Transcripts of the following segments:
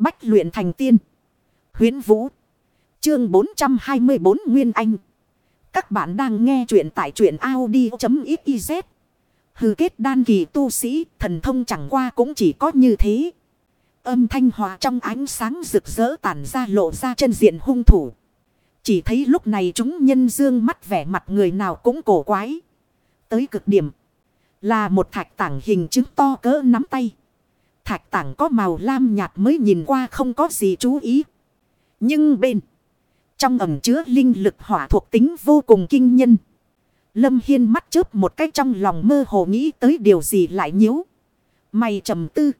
Bách luyện thành tiên. Huyến Vũ. Chương 424 Nguyên Anh. Các bạn đang nghe truyện tại truyện Audi.xyz. Hư kết đan kỳ tu sĩ, thần thông chẳng qua cũng chỉ có như thế. Âm thanh hòa trong ánh sáng rực rỡ tản ra lộ ra chân diện hung thủ. Chỉ thấy lúc này chúng nhân dương mắt vẻ mặt người nào cũng cổ quái. Tới cực điểm. Là một thạch tảng hình chứng to cỡ nắm tay. Thạch tảng có màu lam nhạt mới nhìn qua không có gì chú ý. Nhưng bên. Trong ẩm chứa linh lực hỏa thuộc tính vô cùng kinh nhân. Lâm Hiên mắt chớp một cách trong lòng mơ hồ nghĩ tới điều gì lại nhíu. Mày trầm tư.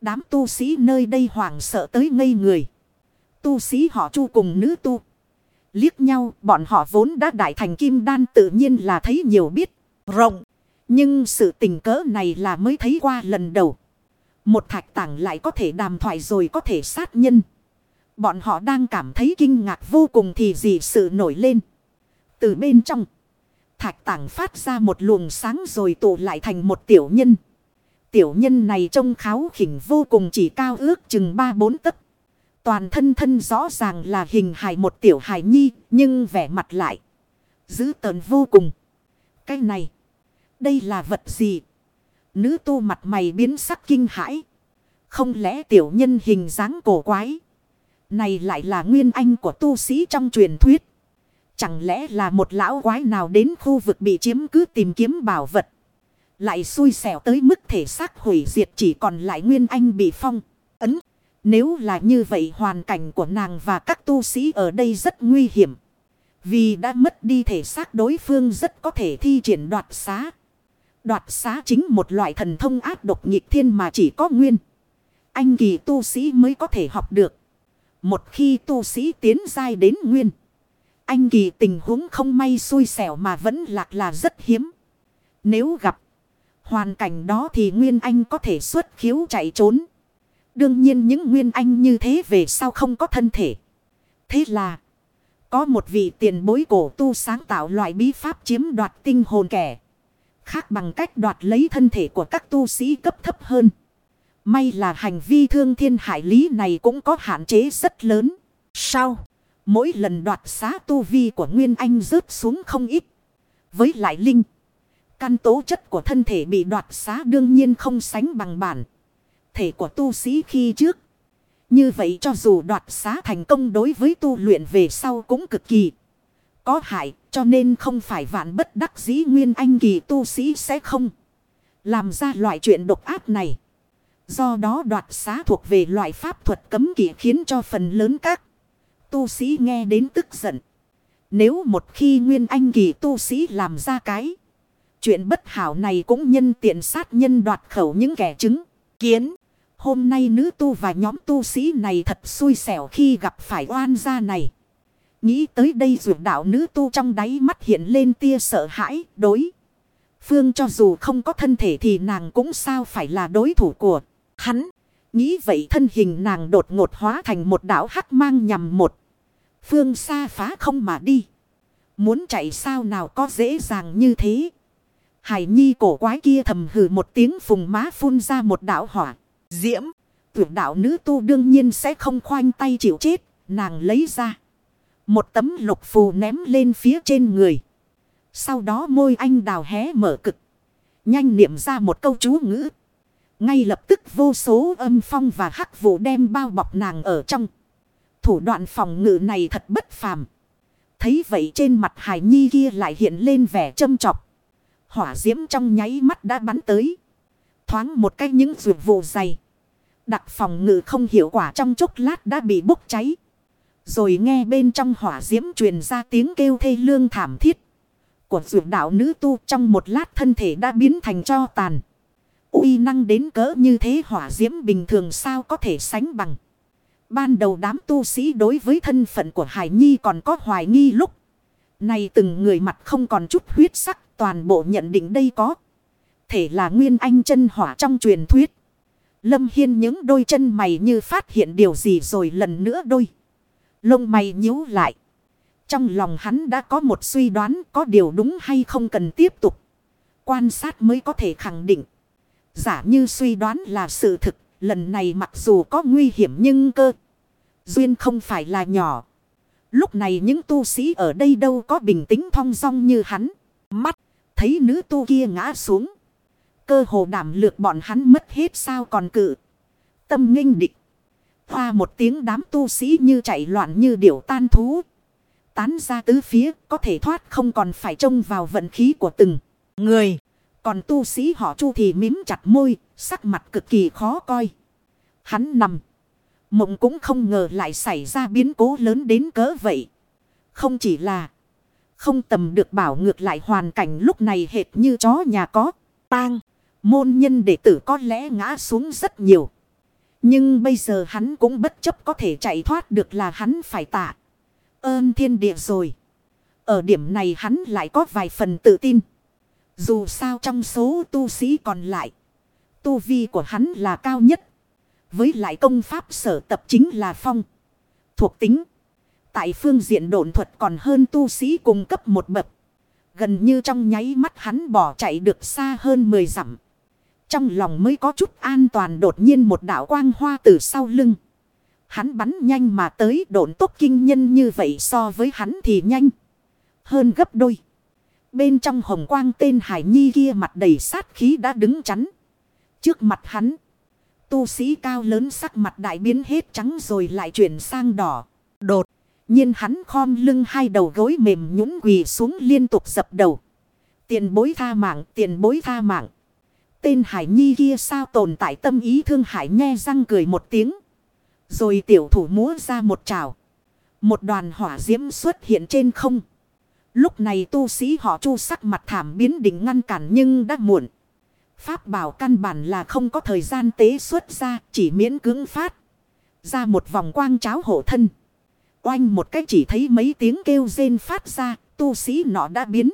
Đám tu sĩ nơi đây hoảng sợ tới ngây người. Tu sĩ họ chu cùng nữ tu. Liếc nhau, bọn họ vốn đã đại thành kim đan tự nhiên là thấy nhiều biết. Rộng. Nhưng sự tình cỡ này là mới thấy qua lần đầu. Một thạch tảng lại có thể đàm thoại rồi có thể sát nhân. Bọn họ đang cảm thấy kinh ngạc vô cùng thì gì sự nổi lên. Từ bên trong. Thạch tảng phát ra một luồng sáng rồi tụ lại thành một tiểu nhân. Tiểu nhân này trông kháo khỉnh vô cùng chỉ cao ước chừng 3-4 tấc. Toàn thân thân rõ ràng là hình hài một tiểu hài nhi, nhưng vẻ mặt lại. Giữ tờn vô cùng. Cái này, đây là vật gì? Nữ tu mặt mày biến sắc kinh hãi. Không lẽ tiểu nhân hình dáng cổ quái? Này lại là nguyên anh của tu sĩ trong truyền thuyết. Chẳng lẽ là một lão quái nào đến khu vực bị chiếm cứ tìm kiếm bảo vật. Lại xui xẻo tới mức thể xác hủy diệt chỉ còn lại nguyên anh bị phong. Ấn. Nếu là như vậy hoàn cảnh của nàng và các tu sĩ ở đây rất nguy hiểm. Vì đã mất đi thể xác đối phương rất có thể thi triển đoạt xá. Đoạt xá chính một loại thần thông ác độc nghịch thiên mà chỉ có nguyên. Anh kỳ tu sĩ mới có thể học được. Một khi tu sĩ tiến dai đến nguyên. Anh kỳ tình huống không may xui xẻo mà vẫn lạc là rất hiếm. Nếu gặp hoàn cảnh đó thì Nguyên Anh có thể xuất khiếu chạy trốn. Đương nhiên những Nguyên Anh như thế về sau không có thân thể. Thế là, có một vị tiền bối cổ tu sáng tạo loại bí pháp chiếm đoạt tinh hồn kẻ. Khác bằng cách đoạt lấy thân thể của các tu sĩ cấp thấp hơn. May là hành vi thương thiên hại lý này cũng có hạn chế rất lớn. Sao? Mỗi lần đoạt xá tu vi của Nguyên Anh rớt xuống không ít. Với lại Linh. Căn tố chất của thân thể bị đoạt xá đương nhiên không sánh bằng bản. Thể của tu sĩ khi trước. Như vậy cho dù đoạt xá thành công đối với tu luyện về sau cũng cực kỳ có hại. Cho nên không phải vạn bất đắc dĩ nguyên anh kỳ tu sĩ sẽ không làm ra loại chuyện độc ác này. Do đó đoạt xá thuộc về loại pháp thuật cấm kỵ khiến cho phần lớn các tu sĩ nghe đến tức giận. Nếu một khi nguyên anh kỳ tu sĩ làm ra cái chuyện bất hảo này cũng nhân tiện sát nhân đoạt khẩu những kẻ chứng kiến. Hôm nay nữ tu và nhóm tu sĩ này thật xui xẻo khi gặp phải oan gia này. Nghĩ tới đây dù đạo nữ tu trong đáy mắt hiện lên tia sợ hãi, đối. Phương cho dù không có thân thể thì nàng cũng sao phải là đối thủ của hắn. Nghĩ vậy thân hình nàng đột ngột hóa thành một đảo hắc mang nhằm một. Phương xa phá không mà đi. Muốn chạy sao nào có dễ dàng như thế. Hải nhi cổ quái kia thầm hừ một tiếng phùng má phun ra một đảo hỏa. Diễm. Tuyệt đạo nữ tu đương nhiên sẽ không khoanh tay chịu chết. Nàng lấy ra. Một tấm lục phù ném lên phía trên người. Sau đó môi anh đào hé mở cực. Nhanh niệm ra một câu chú ngữ. Ngay lập tức vô số âm phong và hắc vụ đem bao bọc nàng ở trong. Thủ đoạn phòng ngự này thật bất phàm. Thấy vậy trên mặt hải nhi kia lại hiện lên vẻ châm chọc. Hỏa diễm trong nháy mắt đã bắn tới. Thoáng một cái những rượu vụ dày. Đặc phòng ngự không hiệu quả trong chốc lát đã bị bốc cháy. Rồi nghe bên trong hỏa diễm truyền ra tiếng kêu thê lương thảm thiết. Của rượu đạo nữ tu trong một lát thân thể đã biến thành cho tàn. uy năng đến cỡ như thế hỏa diễm bình thường sao có thể sánh bằng. Ban đầu đám tu sĩ đối với thân phận của Hải Nhi còn có hoài nghi lúc. Này từng người mặt không còn chút huyết sắc, toàn bộ nhận định đây có. Thể là nguyên anh chân hỏa trong truyền thuyết. Lâm Hiên những đôi chân mày như phát hiện điều gì rồi lần nữa đôi. Lông mày nhíu lại. Trong lòng hắn đã có một suy đoán có điều đúng hay không cần tiếp tục. Quan sát mới có thể khẳng định. Giả như suy đoán là sự thực, lần này mặc dù có nguy hiểm nhưng cơ. Duyên không phải là nhỏ. Lúc này những tu sĩ ở đây đâu có bình tĩnh thong dong như hắn. Mắt, thấy nữ tu kia ngã xuống. Cơ hồ đảm lược bọn hắn mất hết sao còn cự. Tâm nghênh địch. Hoa một tiếng đám tu sĩ như chạy loạn như điểu tan thú. Tán ra tứ phía có thể thoát không còn phải trông vào vận khí của từng người. Còn tu sĩ họ chu thì mím chặt môi, sắc mặt cực kỳ khó coi. Hắn nằm. Mộng cũng không ngờ lại xảy ra biến cố lớn đến cỡ vậy. Không chỉ là không tầm được bảo ngược lại hoàn cảnh lúc này hệt như chó nhà có tang. Môn nhân đệ tử có lẽ ngã xuống rất nhiều. Nhưng bây giờ hắn cũng bất chấp có thể chạy thoát được là hắn phải tạ. Ơn thiên địa rồi. Ở điểm này hắn lại có vài phần tự tin. Dù sao trong số tu sĩ còn lại. Tu vi của hắn là cao nhất. Với lại công pháp sở tập chính là phong. Thuộc tính. Tại phương diện độn thuật còn hơn tu sĩ cùng cấp một bậc. Gần như trong nháy mắt hắn bỏ chạy được xa hơn 10 dặm. Trong lòng mới có chút an toàn đột nhiên một đạo quang hoa từ sau lưng. Hắn bắn nhanh mà tới độn tốc kinh nhân như vậy so với hắn thì nhanh. Hơn gấp đôi. Bên trong hồng quang tên Hải Nhi kia mặt đầy sát khí đã đứng chắn. Trước mặt hắn. Tu sĩ cao lớn sắc mặt đại biến hết trắng rồi lại chuyển sang đỏ. Đột. nhiên hắn khom lưng hai đầu gối mềm nhũng quỳ xuống liên tục dập đầu. Tiền bối tha mạng, tiền bối tha mạng. Tên Hải Nhi kia sao tồn tại tâm ý thương Hải nghe răng cười một tiếng. Rồi tiểu thủ múa ra một trào. Một đoàn hỏa diễm xuất hiện trên không. Lúc này tu sĩ họ chu sắc mặt thảm biến định ngăn cản nhưng đã muộn. Pháp bảo căn bản là không có thời gian tế xuất ra, chỉ miễn cưỡng phát. Ra một vòng quang cháo hộ thân. Oanh một cách chỉ thấy mấy tiếng kêu rên phát ra, tu sĩ nọ đã biến.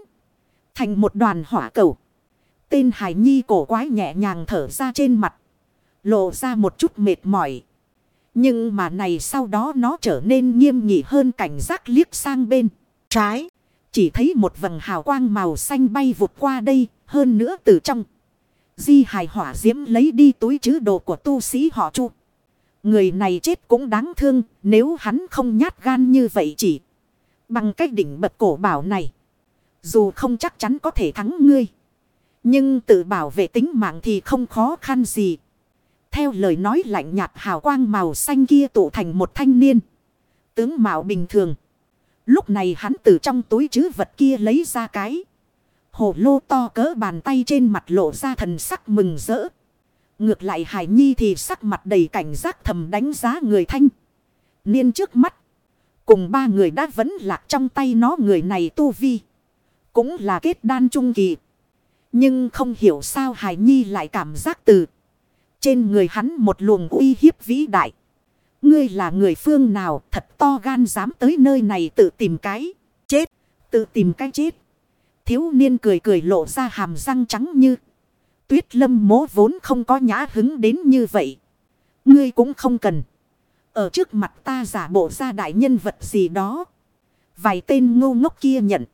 Thành một đoàn hỏa cầu. Tên hải nhi cổ quái nhẹ nhàng thở ra trên mặt. Lộ ra một chút mệt mỏi. Nhưng mà này sau đó nó trở nên nghiêm nghị hơn cảnh giác liếc sang bên. Trái. Chỉ thấy một vầng hào quang màu xanh bay vụt qua đây. Hơn nữa từ trong. Di hài hỏa diễm lấy đi túi chứ đồ của tu sĩ họ chu. Người này chết cũng đáng thương. Nếu hắn không nhát gan như vậy chỉ. Bằng cách đỉnh bật cổ bảo này. Dù không chắc chắn có thể thắng ngươi. Nhưng tự bảo vệ tính mạng thì không khó khăn gì. Theo lời nói lạnh nhạt hào quang màu xanh kia tụ thành một thanh niên. Tướng mạo bình thường. Lúc này hắn từ trong túi chứ vật kia lấy ra cái. Hồ lô to cỡ bàn tay trên mặt lộ ra thần sắc mừng rỡ. Ngược lại Hải Nhi thì sắc mặt đầy cảnh giác thầm đánh giá người thanh. Niên trước mắt. Cùng ba người đã vẫn lạc trong tay nó người này tu vi. Cũng là kết đan trung kỳ. Nhưng không hiểu sao Hải Nhi lại cảm giác từ. Trên người hắn một luồng uy hiếp vĩ đại. Ngươi là người phương nào, thật to gan dám tới nơi này tự tìm cái. Chết. Tự tìm cái chết. Thiếu niên cười cười lộ ra hàm răng trắng như. Tuyết lâm mố vốn không có nhã hứng đến như vậy. Ngươi cũng không cần. Ở trước mặt ta giả bộ ra đại nhân vật gì đó. Vài tên ngu ngốc kia nhận.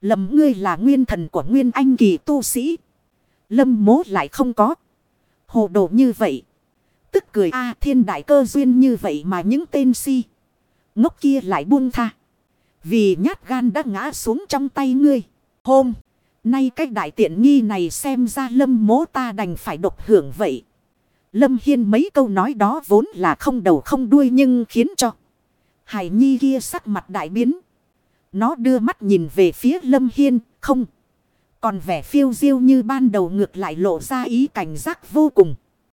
Lầm ngươi là nguyên thần của nguyên anh kỳ tu sĩ. Lâm mố lại không có. Hồ đồ như vậy. Tức cười a thiên đại cơ duyên như vậy mà những tên si. Ngốc kia lại buông tha. Vì nhát gan đã ngã xuống trong tay ngươi. Hôm. Nay cách đại tiện nghi này xem ra lâm mố ta đành phải độc hưởng vậy. Lâm Hiên mấy câu nói đó vốn là không đầu không đuôi nhưng khiến cho. Hải Nhi kia sắc mặt đại biến. Nó đưa mắt nhìn về phía Lâm Hiên, không. Còn vẻ phiêu diêu như ban đầu ngược lại lộ ra ý cảnh giác vô cùng.